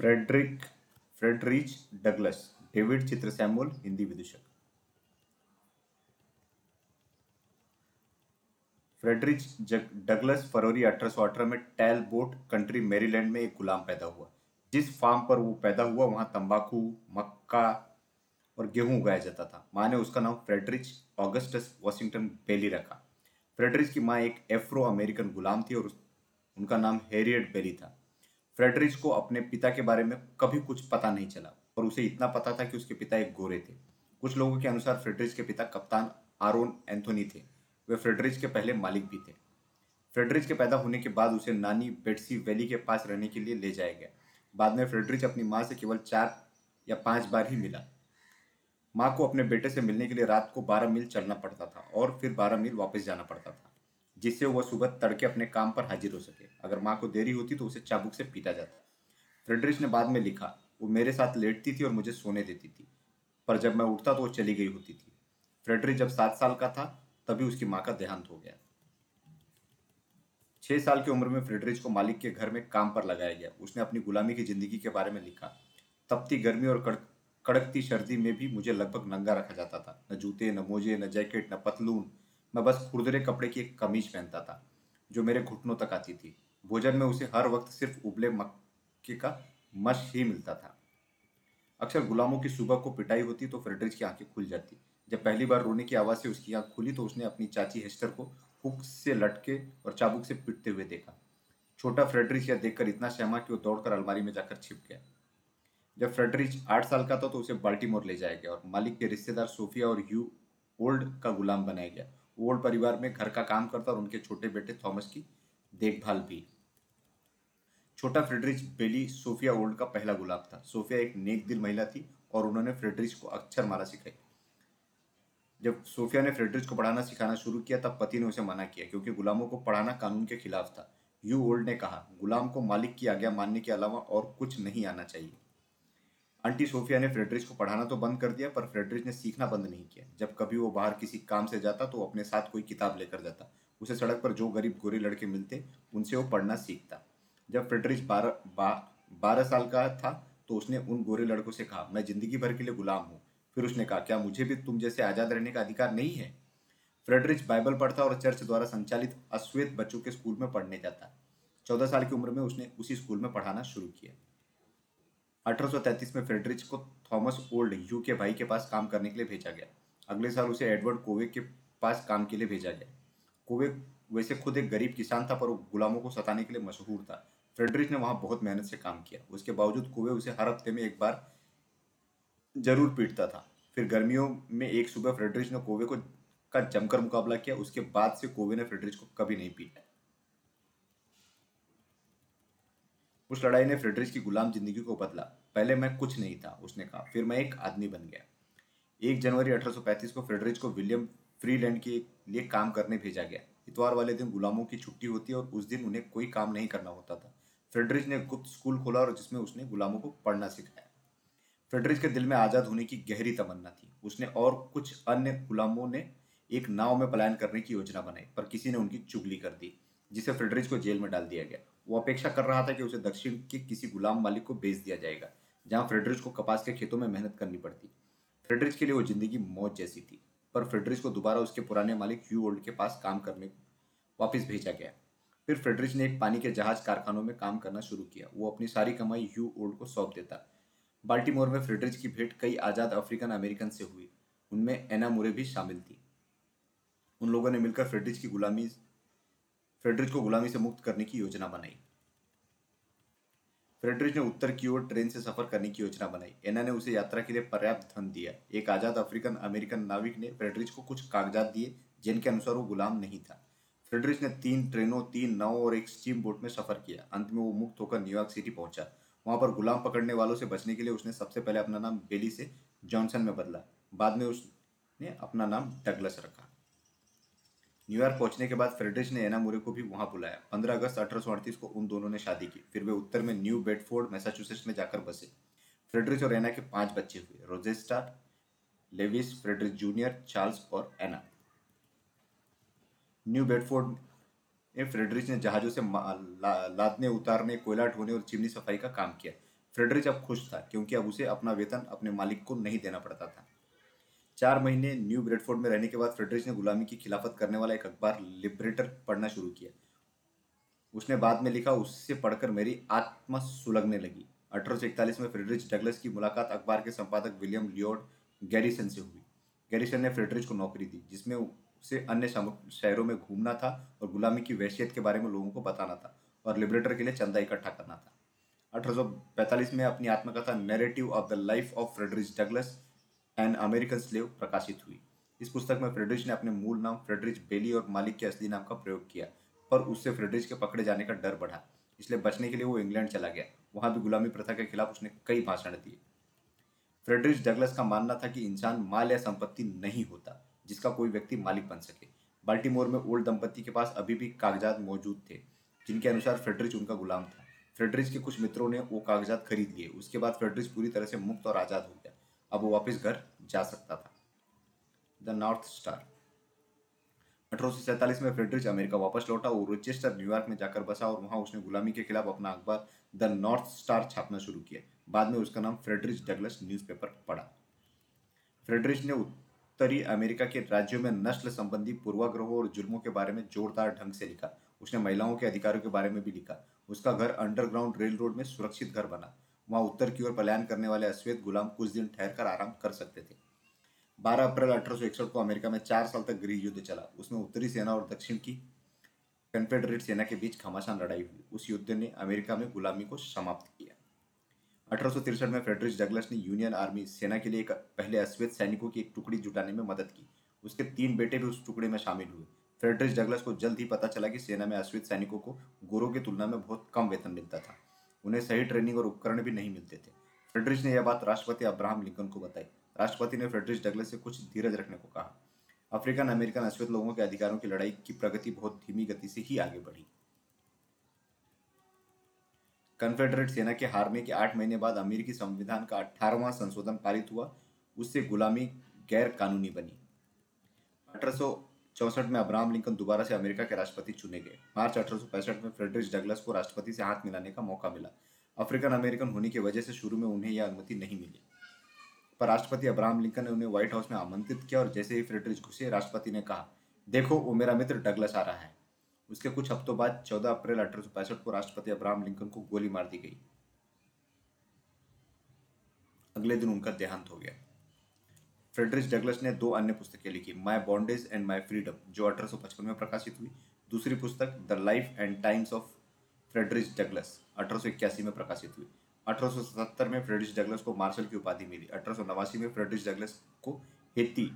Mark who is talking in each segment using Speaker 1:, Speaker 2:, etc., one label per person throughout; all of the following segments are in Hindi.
Speaker 1: फ्रेडरिक, फ्रेडरिच डगलस, डेविड चित्र सैमुअल, हिंदी विदूषक। फ्रेडरिच डगलस फरवरी 1818 में टैलबोट कंट्री मेरीलैंड में एक गुलाम पैदा हुआ। जिस फार्म पर वो पैदा हुआ, वहाँ तंबाकू, मक्का और गेहूँ उगाया जाता था। माँ ने उसका नाम फ्रेडरिच ऑगस्टस वॉशिंगटन बेली रखा। फ्रेडरिच की माँ एक एफ्रो अमेरिकन गुलाम थी और उनका नाम हैरियट बेली था। फ्रेडरिच को अपने पिता के बारे में कभी कुछ पता नहीं चला और उसे इतना पता था कि उसके पिता एक गोरे थे। कुछ लोगों के अनुसार फ्रेडरिच के पिता कप्तान आरोन एंथोनी थे। वे फ्रेडरिच के पहले मालिक भी थे। फ्रेडरिच के पैदा होने के बाद उसे नानी बेट्सी वैली के पास रहने के लिए ले जाया गया। बाद में फ्रेडरिच अपनी माँ से केवल चार या पाँच बार ही मिला। माँ को अपने बेटे से मिलने के लिए रात को बारह मील चलना पड़ता था और फिर बारह मील वापस जाना पड़ता था। जिससे वह सुबह तड़के अपने काम पर हाजिर हो सके। अगर माँ को देरी होती तो उसे चाबुक से पीटा जाता। फ्रेडरिच ने बाद में लिखा, वो मेरे साथ लेटती थी और मुझे सोने देती थी, पर जब मैं उठता तो वो चली गई होती थी। फ्रेडरिच जब सात साल का था, तभी उसकी माँ का देहांत हो गया। छह साल की उम्र में फ्रेडरिच को मालिक के घर में काम पर लगाया गया। उसने अपनी गुलामी की ज़िंदगी के बारे में लिखा, तपती गर्मी और कड़क कड़कती सर्दी में भी मुझे लगभग नंगा रखा जाता था। न जूते, न मोजे, न जैकेट, न पतलून मैं बस खुरदरे कपड़े की एक कमीज पहनता था, जो मेरे घुटनों तक आती थी। भोजन में उसे हर वक्त सिर्फ़ उबले मक्के का मश ही मिलता था। अक्सर गुलामों की सुबह को पिटाई होती तो फ्रेडरिच की आँखें खुल जाती। जब पहली बार रोने की आवाज़ से उसकी आँख खुली तो उसने अपनी चाची हेस्टर को हुक से लटके और चाबुक से पिटते हुए देखा। छोटा फ्रेडरिच यह देखकर इतना सहमा कि वो दौड़कर अलमारी में जाकर छिप गया। जब फ्रेडरिच आठ साल का था तो उसे बाल्टीमोर ले जाया गया और मालिक के रिश्तेदार सोफिया और यू ओल्ड का गुलाम बनाया गया। ओल्ड परिवार में घर का काम करता और उनके छोटे बेटे थॉमस की देखभाल भी। छोटा फ्रेडरिच बेली सोफिया ओल्ड का पहला गुलाब था। सोफिया एक नेक दिल महिला थी और उन्होंने फ्रेडरिच को अक्षर माला सिखाई। जब सोफिया ने फ्रेडरिच को पढ़ाना सिखाना शुरू किया, तब पति ने उसे मना किया, क्योंकि गुलामों को पढ़ाना कानून के खिलाफ था। यू ओल्ड ने कहा, गुलाम को मालिक की आज्ञा मानने के अलावा और कुछ नहीं आना चाहिए। आंटी सोफिया ने फ्रेडरिच को पढ़ाना तो बंद कर दिया, पर फ्रेडरिच ने सीखना बंद नहीं किया। जब कभी वो बाहर किसी काम से जाता तो अपने साथ कोई किताब लेकर जाता। उसे सड़क पर जो गरीब गोरे लड़के मिलते, उनसे वो पढ़ना सीखता। जब फ्रेडरिच बारह बारह साल का था तो उसने उन गोरे लड़कों से कहा, मैं ज़िंदगी भर के लिए गुलाम हूँ। फिर उसने कहा, क्या मुझे भी तुम जैसे आज़ाद रहने का अधिकार नहीं है? फ्रेडरिच बाइबल पढ़ता और चर्च द्वारा संचालित अश्वेत बच्चों के स्कूल में पढ़ने जाता। चौदह साल की उम्र में उसने उसी स्कूल में पढ़ाना शुरू किया। 1833 में फ्रेडरिच को थॉमस ओल्ड यू के भाई के पास काम करने के लिए भेजा गया। अगले साल उसे एडवर्ड कोवे के पास काम के लिए भेजा गया। कोवे वैसे खुद एक गरीब किसान था, पर वो गुलामों को सताने के लिए मशहूर था। फ्रेडरिच ने वहाँ बहुत मेहनत से काम किया। उसके बावजूद कोवे उसे हर हफ़्ते में एक बार ज़रूर पीटता था। फिर गर्मियों में एक सुबह फ्रेडरिच ने कोवे को का जमकर मुकाबला किया। उसके बाद से कोवे ने फ्रेडरिच को कभी नहीं पीटा। उस लड़ाई ने फ्रेडरिच की गुलाम ज़िंदगी को बदला। पहले मैं कुछ नहीं था, उसने कहा। फिर मैं एक आदमी बन गया। एक जनवरी 1835 को फ्रेडरिच को विलियम फ्रीलैंड के लिए काम करने भेजा गया। इतवार वाले दिन गुलामों की छुट्टी होती और उस दिन उन्हें कोई काम नहीं करना होता था। फ्रेडरिच ने गुप्त स्कूल खोला और जिसमें उसने गुलामों को पढ़ना सिखाया। फ्रेडरिच के दिल में आज़ाद होने की गहरी तमन्ना थी। उसने और कुछ अन्य गुलामों ने एक नाव में पलायन करने की योजना बनाई, पर किसी ने उनकी चुगली कर दी, जिसे फ्रेडरिच को जेल में डाल दिया गया। वो अपेक्षा कर रहा था कि उसे दक्षिण के किसी गुलाम मालिक को बेच दिया जाएगा, जहाँ फ्रेडरिच को कपास के खेतों में मेहनत करनी पड़ती। फ्रेडरिच के लिए वो ज़िंदगी मौत जैसी थी, पर फ्रेडरिच को दोबारा उसके पुराने मालिक यू ओल्ड के पास काम करने वापस भेजा गया। फिर फ्रेडरिच ने एक पानी के जहाज़ कारखानों में काम करना शुरू किया। वो अपनी सारी कमाई यू ओल्ड को सौंप देता। बाल्टीमोर में फ्रेडरिच की भेंट कई आज़ाद अफ्रीकन अमेरिकन से हुई। उनमें एना मुरे भी शामिल थी। उन लोगों ने मिलकर फ्रेडरिच की गुलामी फ्रेडरिच को गुलामी से मुक्त करने की योजना बनाई। फ्रेडरिच ने उत्तर की ओर ट्रेन से सफ़र करने की योजना बनाई। एना ने उसे यात्रा के लिए पर्याप्त धन दिया। एक आज़ाद अफ्रीकन, अमेरिकन नाविक ने फ्रेडरिच को कुछ कागजात दिए, जिनके अनुसार वो गुलाम नहीं था। फ्रेडरिच ने तीन ट्रेनों, तीन नावों और एक स्टीम बोट में सफ़र किया। अंत में वो मुक्त होकर न्यूयॉर्क सिटी पहुँचा। वहाँ पर गुलाम पकड़ने वालों से बचने के लिए उसने सबसे पहले अपना नाम बेली से जॉनसन में बदला। बाद में उसने अपना नाम डगलस रखा। न्यूयॉर्क पहुँचने के बाद फ्रेडरिच ने एना मुरे को भी वहाँ बुलाया। 15 अगस्त अठारह सौ अड़तीस को उन दोनों ने शादी की। फिर वे उत्तर में न्यू बेडफोर्ड, मैसाचुसेट्स में जाकर बसे। फ्रेडरिच और एना के पाँच बच्चे हुए, Rosetta, Lewis, Frederick junior, Charles और एना। न्यू बेडफोर्ड में फ्रेडरिच ने जहाजों से लादने, उतारने, कोयला ढोने और चिमनी सफ़ाई का काम किया। फ्रेडरिच अब खुश था, क्योंकि अब उसे अपना वेतन अपने मालिक को नहीं देना पड़ता था। चार महीने न्यू ब्रेडफोर्ड में रहने के बाद फ्रेडरिच ने गुलामी की खिलाफत करने वाला एक अखबार लिबरेटर पढ़ना शुरू किया। उसने बाद में लिखा, उससे पढ़कर मेरी आत्मा सुलगने लगी। अठारह सौ इकतालीस में फ्रेडरिच डगलस की मुलाकात अखबार के संपादक विलियम लियोड गैरिसन से हुई। गैरिसन ने फ्रेडरिच को नौकरी दी, जिसमें उसे अन्य शहरों में घूमना था और गुलामी की वहशियत के बारे में लोगों को बताना था और लिबरेटर के लिए चंदा इकट्ठा करना था। 1845 में अपनी आत्मकथा narrative of the life of Frederick Douglass an American slave प्रकाशित हुई। इस पुस्तक में फ्रेडरिच ने अपने मूल नाम फ्रेडरिच बेली और मालिक के असली नाम का प्रयोग किया, पर उससे फ्रेडरिच के पकड़े जाने का डर बढ़ा। इसलिए बचने के लिए वो इंग्लैंड चला गया। वहाँ भी गुलामी प्रथा के खिलाफ उसने कई भाषण दिए। फ्रेडरिच डगलस का मानना था कि इंसान माल या संपत्ति नहीं होता, जिसका कोई व्यक्ति मालिक बन सके। बाल्टीमोर में ओल्ड दंपति के पास अभी भी कागजात मौजूद थे, जिनके अनुसार फ्रेडरिच उनका गुलाम था। फ्रेडरिच के कुछ मित्रों ने वो कागजात खरीद लिए। उसके बाद फ्रेडरिच पूरी तरह से मुक्त और आज़ाद हो गया। अब वो वापस घर जा सकता था। द नॉर्थ स्टार अठारह में फ्रेडरिच अमेरिका वापस लौटा और रोचेस्टर न्यूयॉर्क में जाकर बसा और वहाँ उसने गुलामी के खिलाफ अपना अखबार द नॉर्थ स्टार छापना शुरू किया। बाद में उसका नाम फ्रेडरिच डगलस न्यूज़पेपर पड़ा। फ्रेडरिच ने उत्तरी अमेरिका के राज्यों में नस्ल संबंधी पूर्वाग्रहों और जुर्मों के बारे में जोरदार ढंग से लिखा। उसने महिलाओं के अधिकारों के बारे में भी लिखा। उसका घर अंडरग्राउंड रेल रोड में सुरक्षित घर बना। वहाँ उत्तर की ओर पलायन करने वाले अश्वेत गुलाम कुछ दिन ठहर कर आराम कर सकते थे। 12 अप्रैल अठारह सौ इकसठ को अमेरिका में चार साल तक गृह युद्ध चला। उसमें उत्तरी सेना और दक्षिण की कन्फेडरेट सेना के बीच घमासान लड़ाई हुई। उस युद्ध ने अमेरिका में गुलामी को समाप्त किया। अठारह में फ्रेडरिच डगलस ने यूनियन आर्मी सेना के लिए पहले अश्वेत सैनिकों की एक टुकड़ी जुटाने में मदद की। उसके तीन बेटे भी उस टुकड़े में शामिल हुए। फ्रेडरिच डगलस को जल्द ही पता चला कि सेना में अश्वेत सैनिकों को गोरों की तुलना में बहुत कम वेतन मिलता था। उन्हें सही ट्रेनिंग और उपकरण भी नहीं मिलते थे। फ्रेडरिच ने यह बात राष्ट्रपति अब्राहम लिंकन को बताई। राष्ट्रपति ने फ्रेडरिच डगलस से कुछ धीरज रखने को कहा। अफ्रीकन, अमेरिकन, अश्वेत लोगों के अधिकारों की लड़ाई की प्रगति बहुत धीमी गति से ही आगे बढ़ी। कन्फेडरेट सेना के हारने के आठ महीने बाद अमेरिकी संविधान का अठारहवां संशोधन पारित हुआ। उससे गुलामी गैर कानूनी बनी। अठारह सौ में अब्राहम लिंकन दोबारा से अमेरिका के राष्ट्रपति चुने गए। मार्च अठारह में फ्रेडरिच डगलस को राष्ट्रपति से हाथ मिलाने का मौका मिला। अफ्रीकन अमेरिकन होने की वजह से शुरू में उन्हें यह अनुमति नहीं मिली। पर राष्ट्रपति अब्राहम लिंकन ने उन्हें व्हाइट हाउस में आमंत्रित किया और जैसे ही फ्रेडरिच घुसे, राष्ट्रपति ने कहा, देखो, वो मेरा मित्र डगलस आ रहा है। उसके कुछ हफ्तों बाद 14 अप्रैल अठारह सौ पैंसठ को राष्ट्रपति अब्राहम लिंकन को गोली मार दी गई। अगले दिन उनका देहांत हो गया। फ्रेडरिच डगलस ने दो अन्य पुस्तकें लिखी my bondage and my freedom जो अठारह में प्रकाशित हुई। दूसरी पुस्तक the life and times of Frederick Douglass अठारह में प्रकाशित हुई। अठारह में फ्रेडरिच डगलस को मार्शल की उपाधि मिली। अठारह सौ नवासी में फ्रेडरिच डगलस को हेती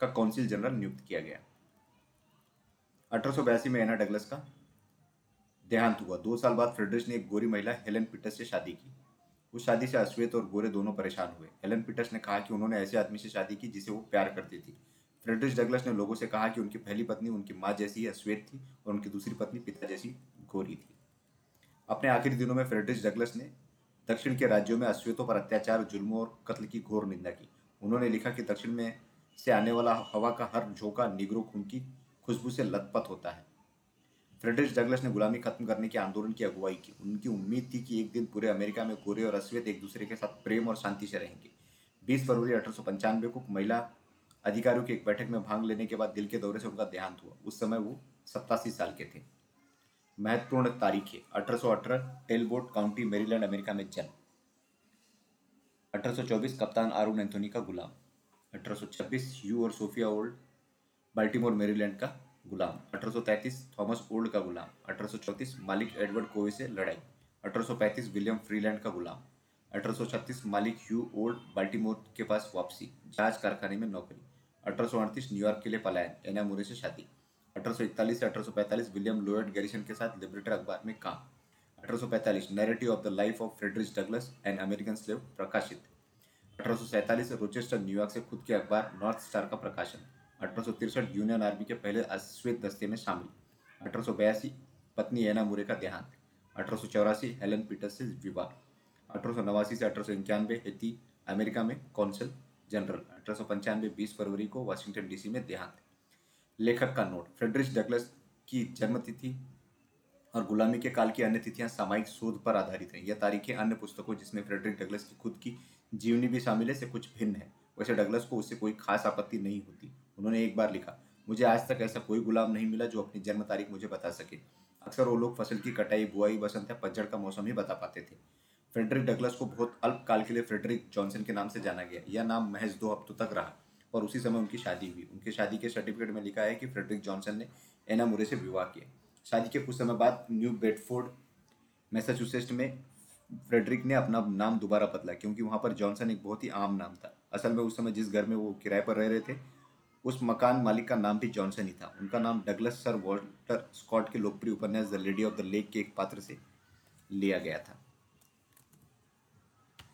Speaker 1: का काउंसिल जनरल नियुक्त किया गया। अठारह सौ बयासी में एना डगलस का देहांत हुआ। दो साल बाद फ्रेडरिच ने एक गोरी महिला हेलन पीटर्स से शादी की। उस शादी से अश्वेत और गोरे दोनों परेशान हुए। हेलन पीटर्स ने कहा कि उन्होंने ऐसे आदमी से शादी की जिसे वो प्यार करती थी। फ्रेडरिच डगलस ने लोगों से कहा कि उनकी पहली पत्नी उनकी माँ जैसी ही अश्वेत थी और उनकी दूसरी पत्नी पिता जैसी गोरी थी। अपने आखिरी दिनों में फ्रेडरिच डगलस ने दक्षिण के राज्यों में अश्वेतों पर अत्याचार, जुल्मों और कत्ल की घोर निंदा की। उन्होंने लिखा कि दक्षिण में से आने वाला हवा का हर झोंका निगरो खून की खुशबू से लथपथ होता है। फ्रेडरिच डगलस ने गुलामी खत्म करने के आंदोलन की अगुवाई की। उनकी उम्मीद थी कि एक दिन पूरे अमेरिका में गोरे और अश्वेत एक दूसरे के साथ प्रेम और शांति से रहेंगे। 20 फरवरी अठारह को महिला अधिकारियों की एक बैठक में भाग लेने के बाद दिल के दौरे से उनका देहांत हुआ। उस समय वो सत्तासी साल के थे। महत्वपूर्ण तारीखें, अठारह टेलबोट काउंटी, मेरीलैंड, अमेरिका में जन्म। 1824 कप्तान आरून एंथोनी का गुलाम। 1826 यू और सोफिया ओल्ड, बाल्टीमोर, मेरीलैंड का गुलाम। 1833 थॉमस ओल्ड का गुलाम। 1834 मालिक एडवर्ड कोवे से लड़ाई। 1835 विलियम फ्रीलैंड का गुलाम। 1836 मालिक ह्यू ओल्ड बाल्टीमोर के पास वापसी। जहाज़ कारखाने में नौकरी। अठारह सौ अड़तीस न्यूयॉर्क के लिए पलायन, एना मुरे से शादी। 1841 से 1845 विलियम लोयड गैरिसन के साथ लिबरेटर अखबार में काम। 1845 narrative of the life of Frederick Douglass and American slave प्रकाशित। अठारह सौ रोचेस्टर न्यूयॉर्क से खुद के अखबार नॉर्थ स्टार का प्रकाशन। अठारह यूनियन आर्मी के पहले अश्वेत दस्ते में शामिल। अठारह सौ बयासी पत्नी एना मुरे का देहांत। अठारह हेलन पीटर्स से विवाह। अठारह सौ नवासी से अठारह हेती अमेरिका में कौंसिल जनरल। अठारह बीस फरवरी को वाशिंगटन डीसी में देहांत। लेखक का नोट। फ्रेडरिच डगलस की जन्मतिथि और गुलामी के काल की अन्य तिथियाँ सामायिक शोध पर आधारित हैं। यह तारीखें अन्य पुस्तकों जिसमें फ्रेडरिक डगलस की खुद की जीवनी भी शामिल है, से कुछ भिन्न है। वैसे डगलस को उससे कोई खास आपत्ति नहीं होती। उन्होंने एक बार लिखा, मुझे आज तक ऐसा कोई गुलाम नहीं मिला जो अपनी जन्म तारीख मुझे बता सके। अक्सर वो लोग फ़सल की कटाई, बुआई, बसंत या पतझड़ का मौसम ही बता पाते थे। फ्रेडरिक डगलस को बहुत अल्प काल के लिए फ्रेडरिक जॉनसन के नाम से जाना गया। यह नाम महज दो हफ्तों तक रहा और उसी समय उनकी शादी हुई। उनकी शादी के सर्टिफिकेट में लिखा है कि फ्रेडरिक जॉनसन ने एना मुरे से विवाह किया। शादी के कुछ समय बाद न्यू बेडफोर्ड, मैसाचुसेट्स में फ्रेडरिक ने अपना नाम दोबारा बदला क्योंकि वहाँ पर जॉनसन एक बहुत ही आम नाम था। असल में उस समय जिस घर में वो किराए पर रह रहे थे उस मकान मालिक का नाम भी जॉनसन ही था। उनका नाम डगलस सर वॉल्टर स्कॉट के लोकप्रिय उपन्यास the lady of the lake के एक पात्र से लिया गया था।